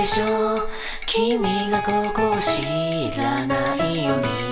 でしょう。君がここを知らないように。